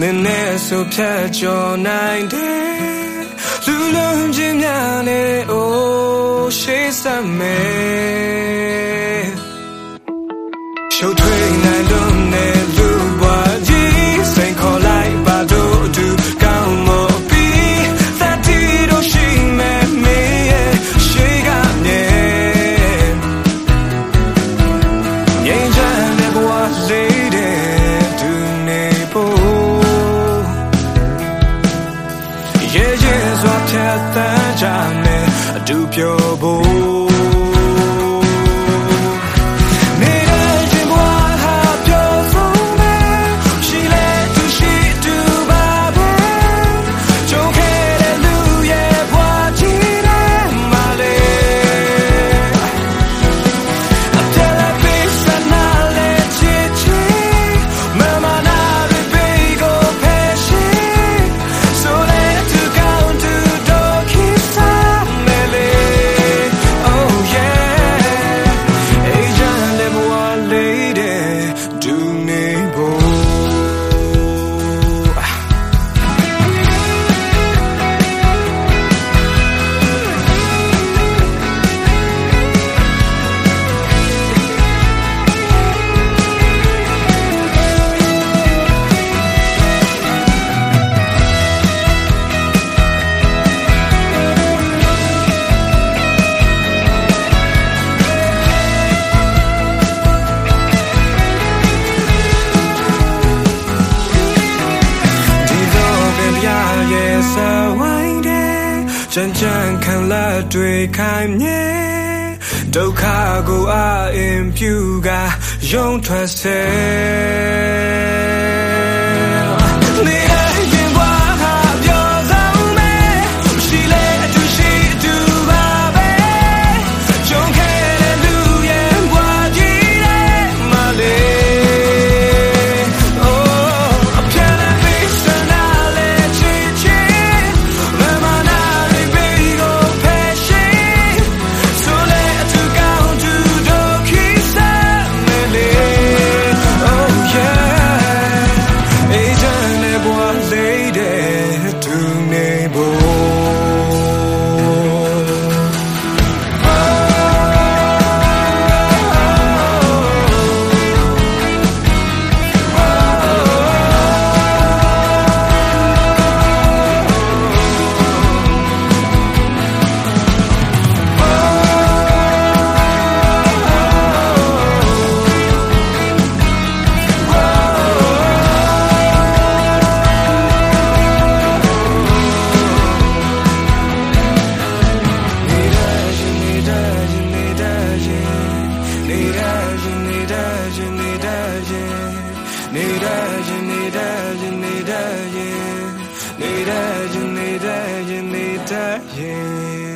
နင်းနဲ့ဆိုဖြတ်ကျော်နိုင်တယ်လူလုံးချင်းများနဲ့အိုးရှိစမ်းမယ်ရှုပ်ထွေးနိုင် ထက်သန်ကြနဲ့အတူပြောဖို့ 渐渐看了对开你都卡过阿因丢个用脱色 yo' 你的眼睛，你的眼睛，你的眼睛，你的眼睛，你的眼睛。